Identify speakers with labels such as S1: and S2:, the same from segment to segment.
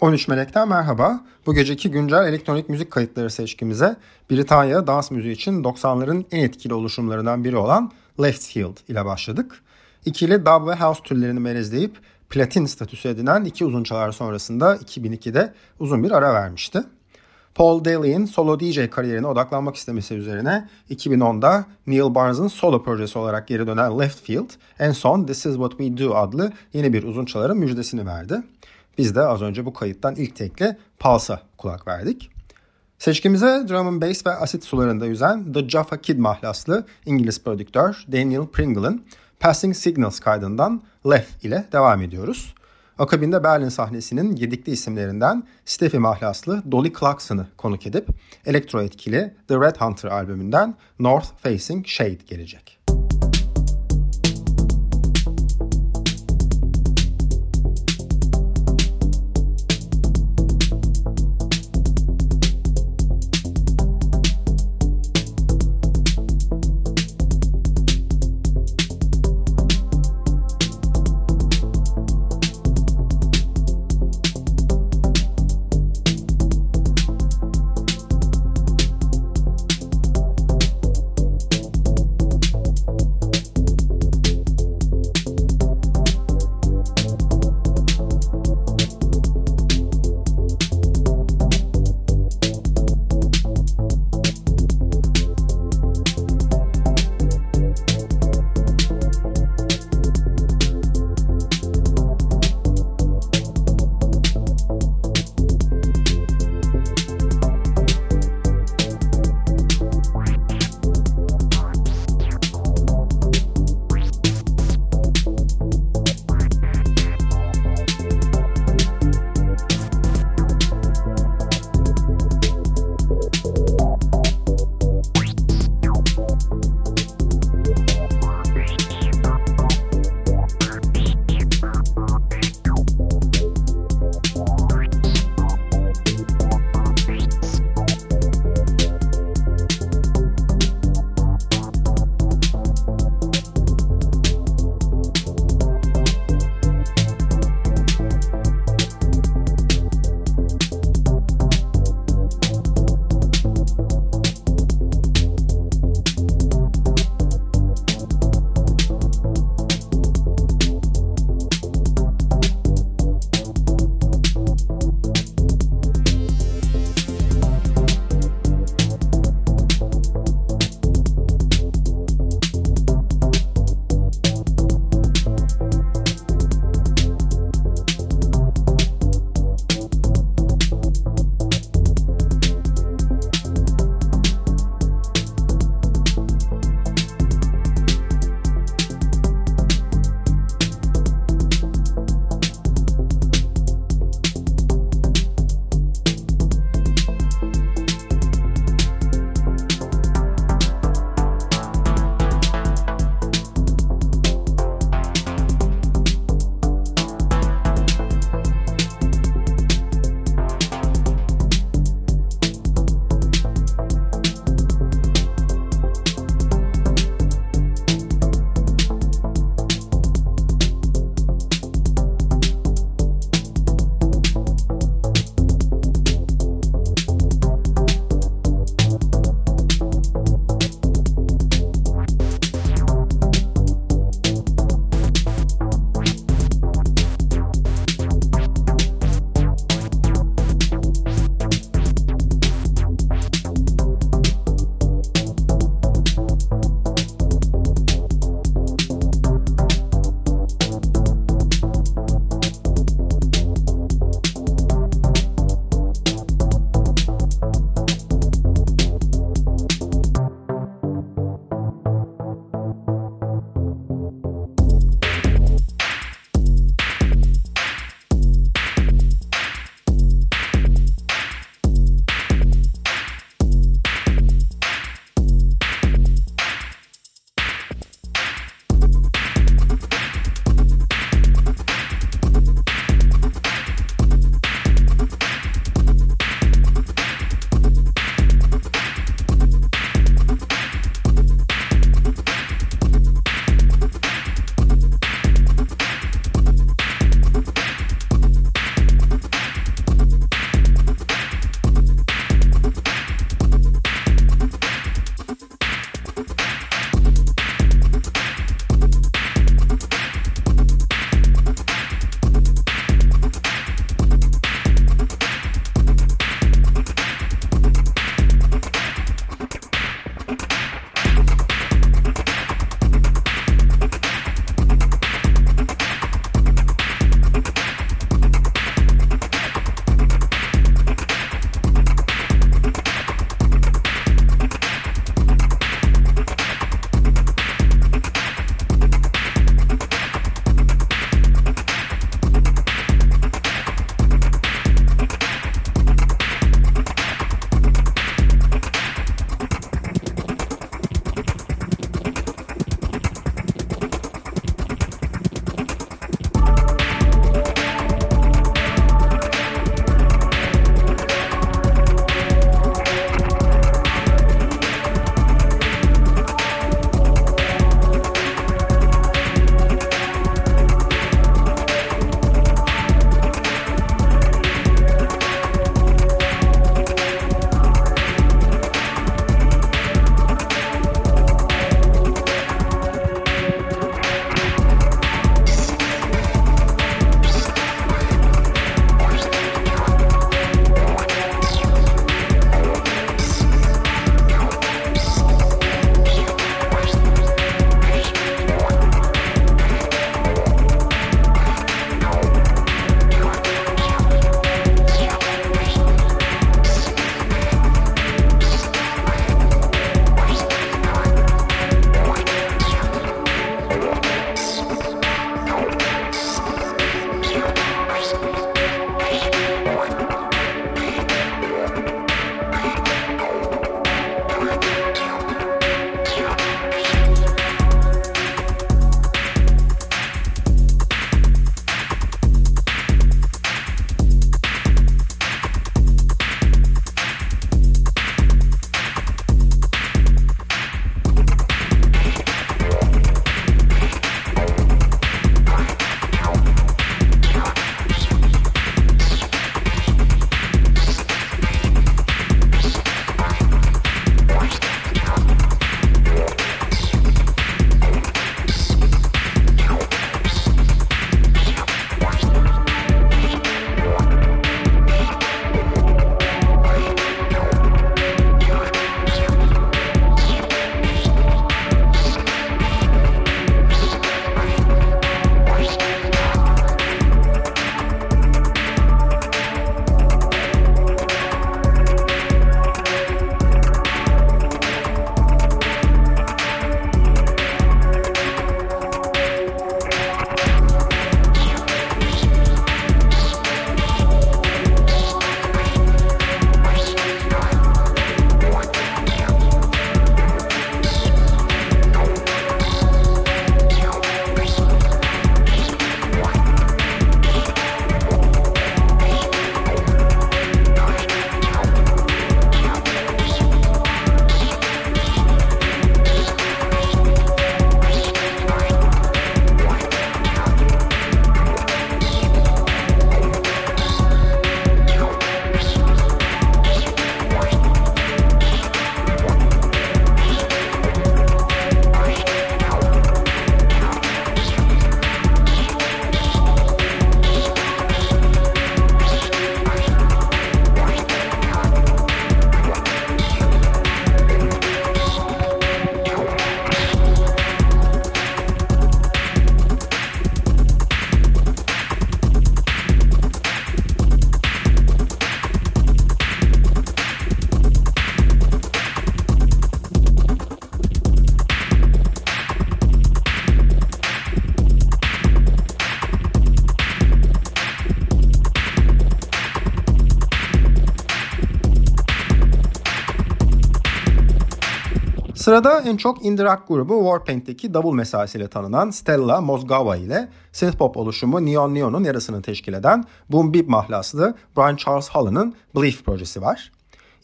S1: 13 Melek'ten merhaba. Bu geceki güncel elektronik müzik kayıtları seçkimize Britanya dans müziği için 90'ların en etkili oluşumlarından biri olan Left Field ile başladık. İkili dub ve house türlerini melezleyip platin statüsü edinen iki uzun çalar sonrasında 2002'de uzun bir ara vermişti. Paul Daly'in solo DJ kariyerine odaklanmak istemesi üzerine 2010'da Neil Barnes'ın solo projesi olarak geri dönen Left Field en son This Is What We Do adlı yeni bir uzun çaların müjdesini verdi. Biz de az önce bu kayıttan ilk tekli Pulse'a kulak verdik. Seçkimize drum and bass ve asit sularında yüzen The Jaffa Kid mahlaslı İngiliz prodüktör Daniel Pringle'ın Passing Signals kaydından Left ile devam ediyoruz. Akabinde Berlin sahnesinin yedikli isimlerinden Steffi mahlaslı Dolly Clarkson'ı konuk edip elektro etkili The Red Hunter albümünden North Facing Shade gelecek. Sırada en çok indie rock grubu Warpaint'teki davul mesaisiyle tanınan Stella Mozgava ile synthpop oluşumu Neon Neon'un yarısını teşkil eden Boom Bip mahlaslı Brian Charles Holland'ın Belief projesi var.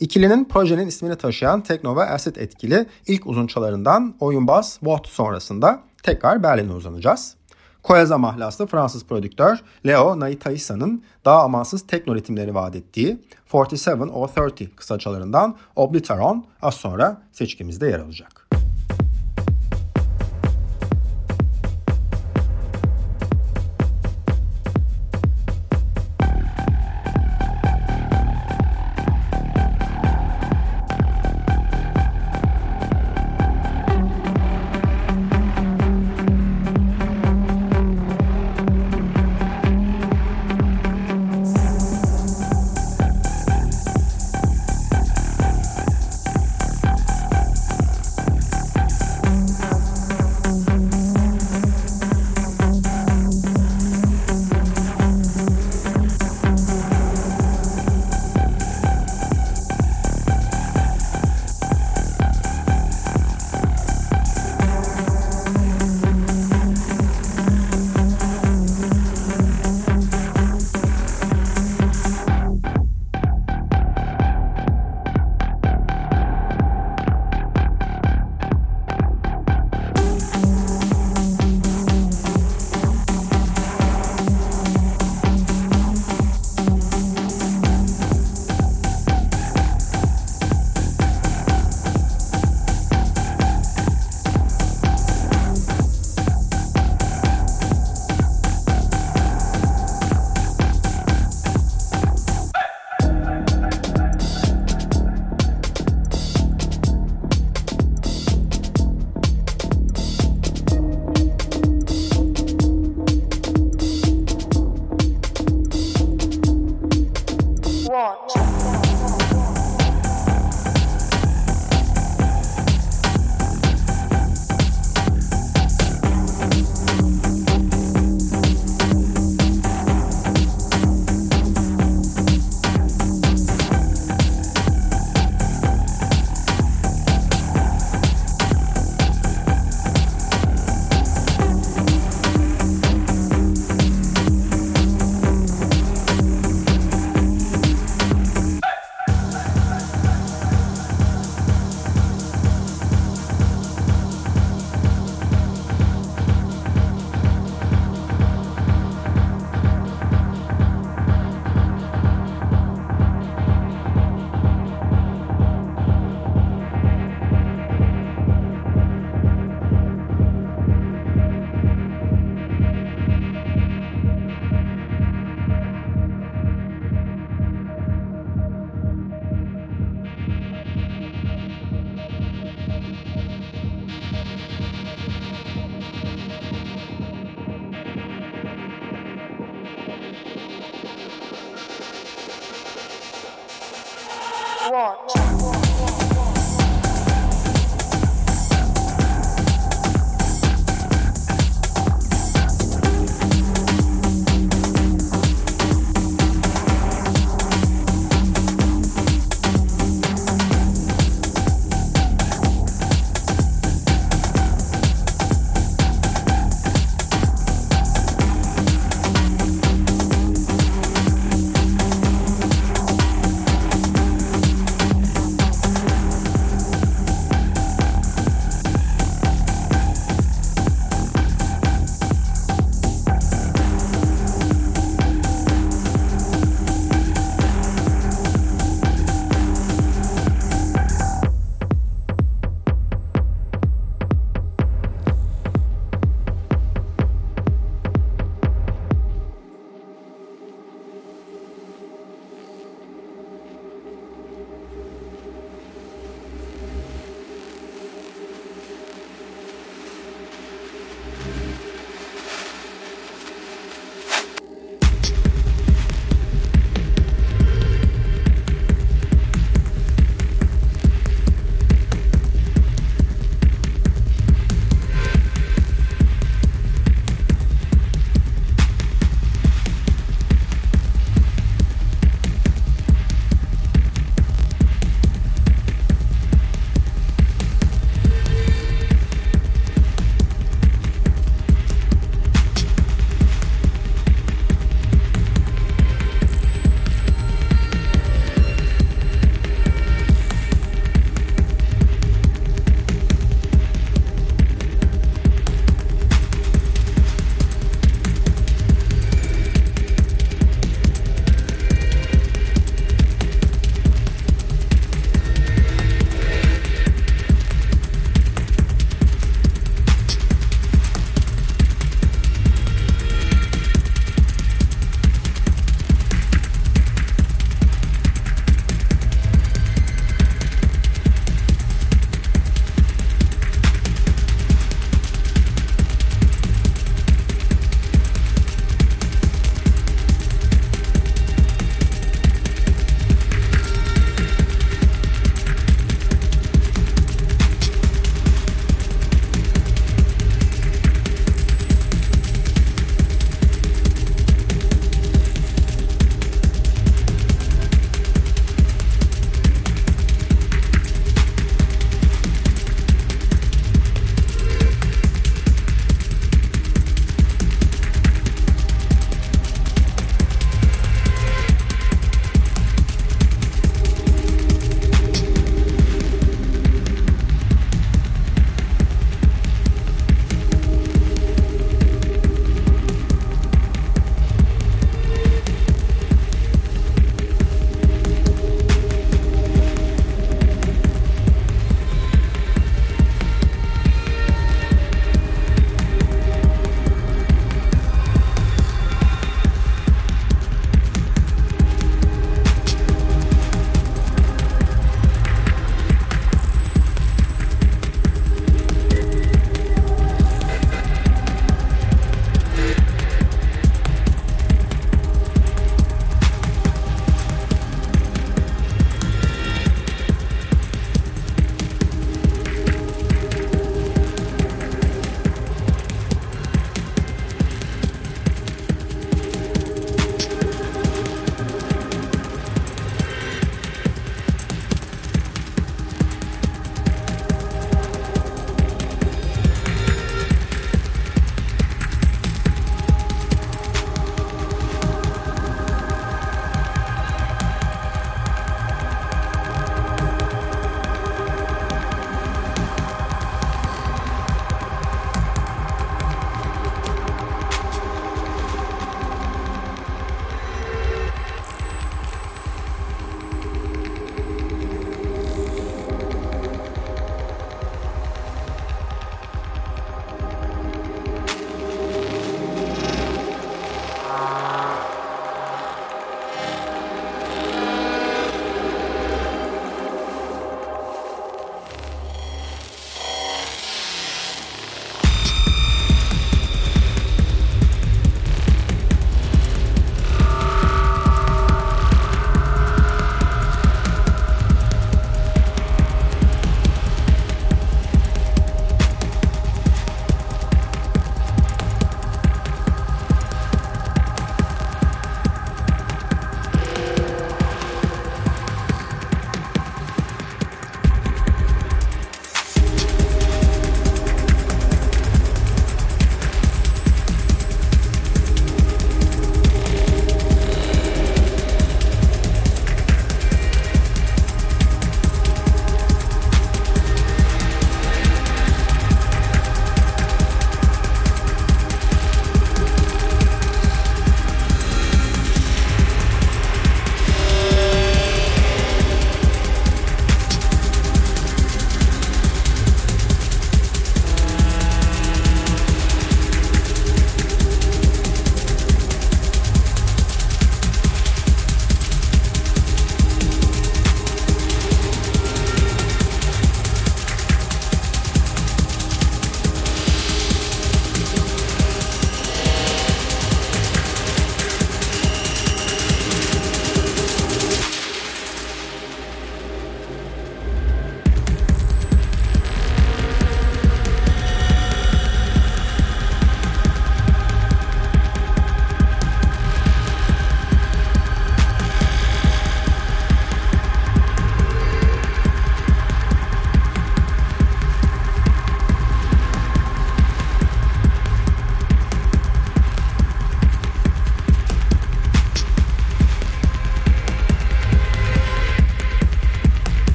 S1: İkilinin projenin ismini taşıyan tekno ve acid etkili ilk uzunçalarından oyunbaz Watt sonrasında tekrar Berlin'e uzanacağız. Koyaza mahlaslı Fransız prodüktör Leo Naitaisa'nın daha amansız tekno ritimleri vaat ettiği 47 or 30 kısaçalarından Obliteron az sonra seçkimizde yer alacak.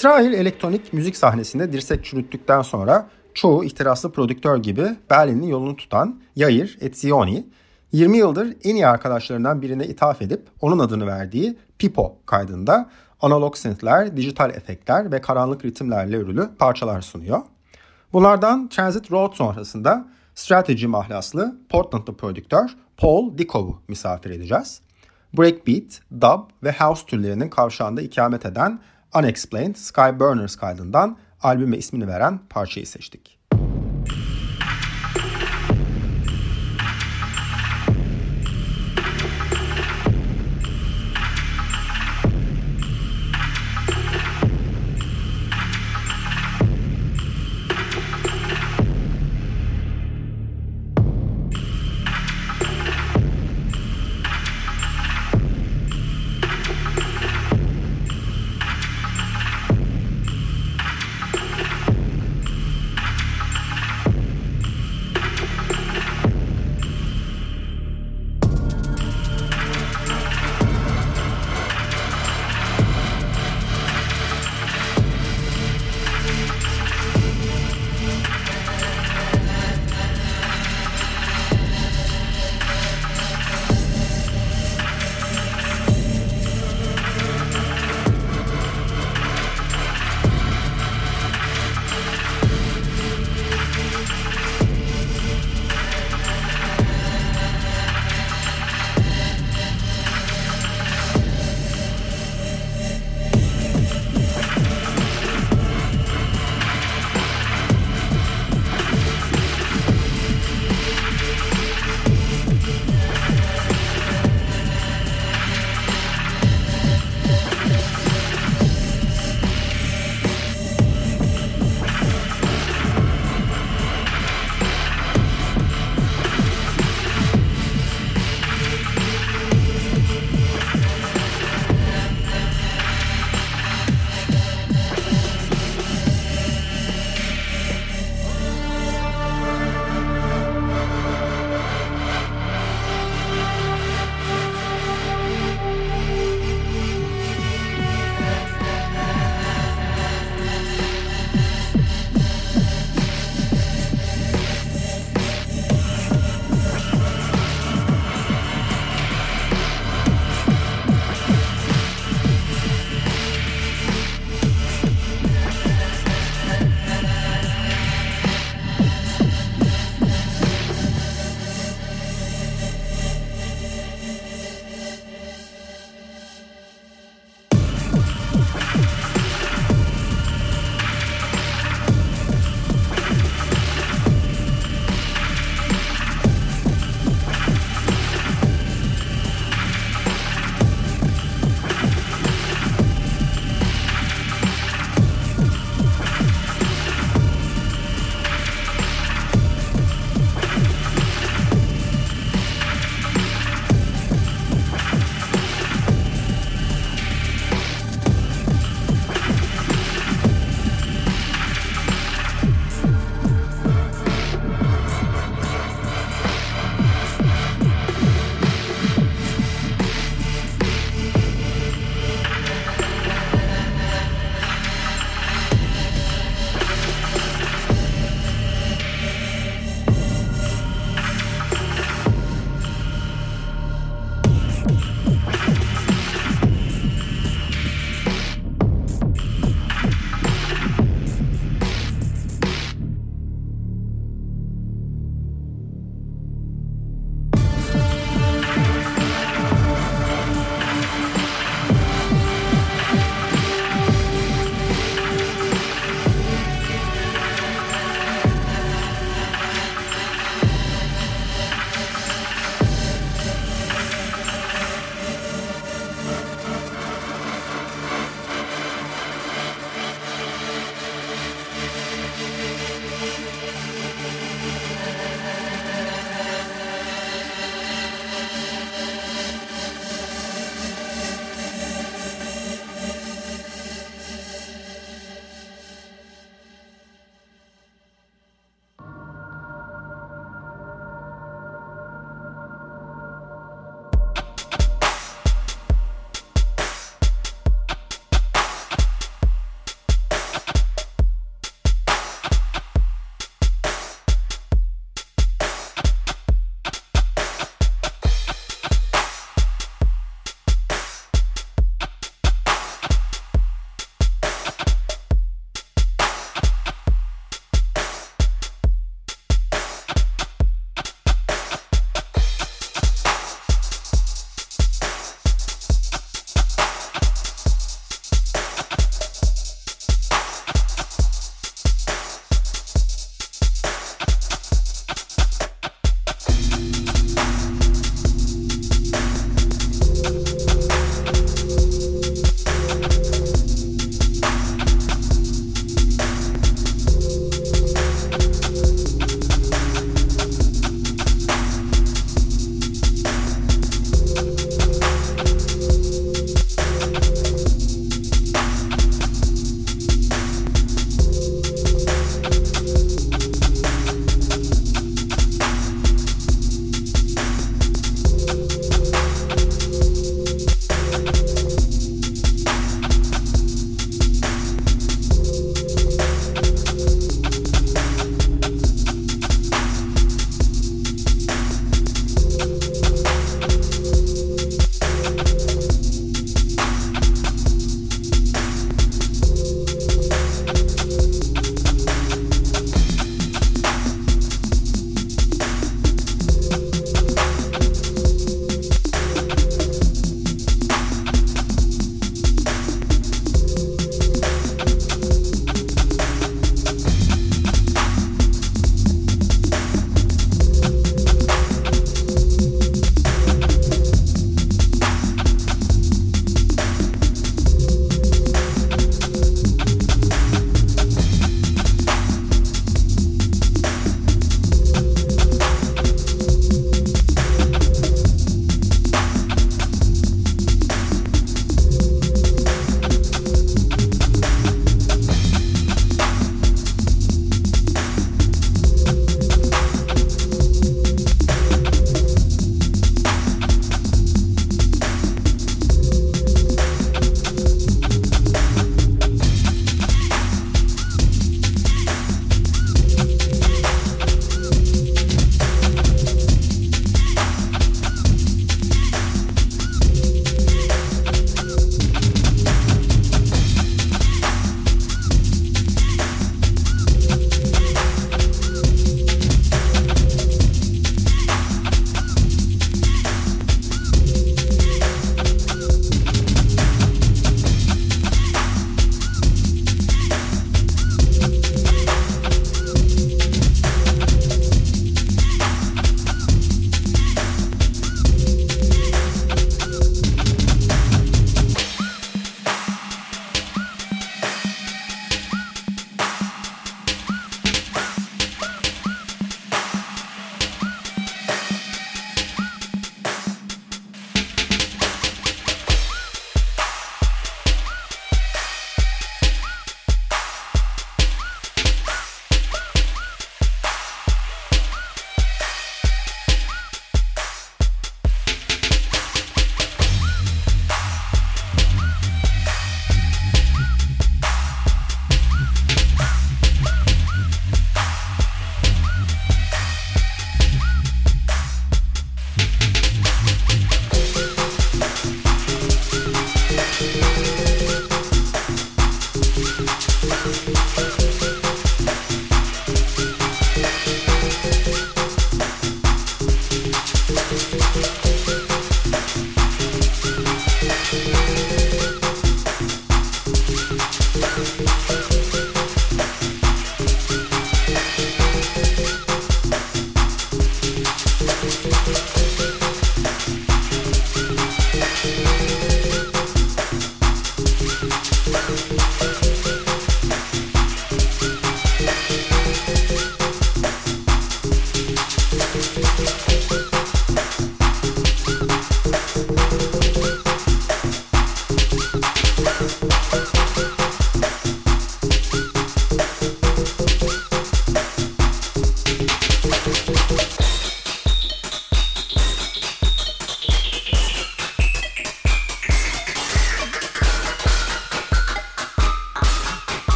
S1: İsrail elektronik müzik sahnesinde dirsek çürüttükten sonra çoğu ihtiraslı prodüktör gibi Berlin'in yolunu tutan Yair Etzioni 20 yıldır en iyi arkadaşlarından birine ithaf edip onun adını verdiği Pipo kaydında analog synthler, dijital efektler ve karanlık ritimlerle örülü parçalar sunuyor. Bunlardan Transit Road sonrasında Strategy mahlaslı Portland'lı prodüktör Paul Dikov'u misafir edeceğiz. Breakbeat, dub ve house türlerinin kavşağında ikamet eden Unexplained Sky Burners kaydından albüme ismini veren parçayı seçtik.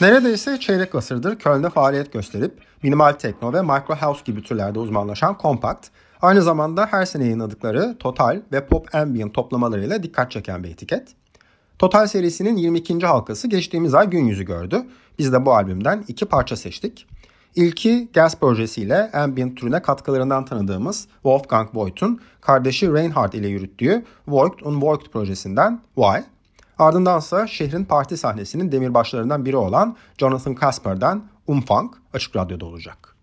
S1: Neredeyse çeyrek asırdır Köln'de faaliyet gösterip minimal tekno ve micro house gibi türlerde uzmanlaşan Compact, aynı zamanda her sene yayınladıkları Total ve Pop Ambient toplamalarıyla dikkat çeken bir etiket. Total serisinin 22. halkası geçtiğimiz ay gün yüzü gördü. Biz de bu albümden iki parça seçtik. İlki Gas projesiyle ambient türüne katkılarından tanıdığımız Wolfgang Voigt'un kardeşi Reinhard ile yürüttüğü Voigt und Voigt projesinden Why. Ardındansa şehrin parti sahnesinin demirbaşlarından biri olan Jonathan Casper'dan Umfang açık radyoda olacak.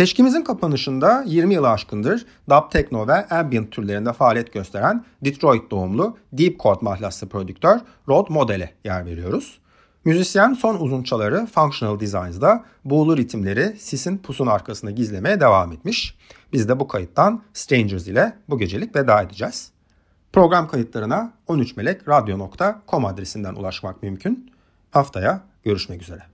S1: Seçkimizin kapanışında 20 yılı aşkındır dub techno ve ambient türlerinde faaliyet gösteren Detroit doğumlu Deep Chord mahlaslı prodüktör Rod Modell'e yer veriyoruz. Müzisyen son uzunçaları Functional Designs'da buğulu ritimleri sisin pusun arkasına gizlemeye devam etmiş. Biz de bu kayıttan Strangers ile bu gecelik veda edeceğiz. Program kayıtlarına 13melekradyo.com adresinden ulaşmak mümkün. Haftaya görüşmek üzere.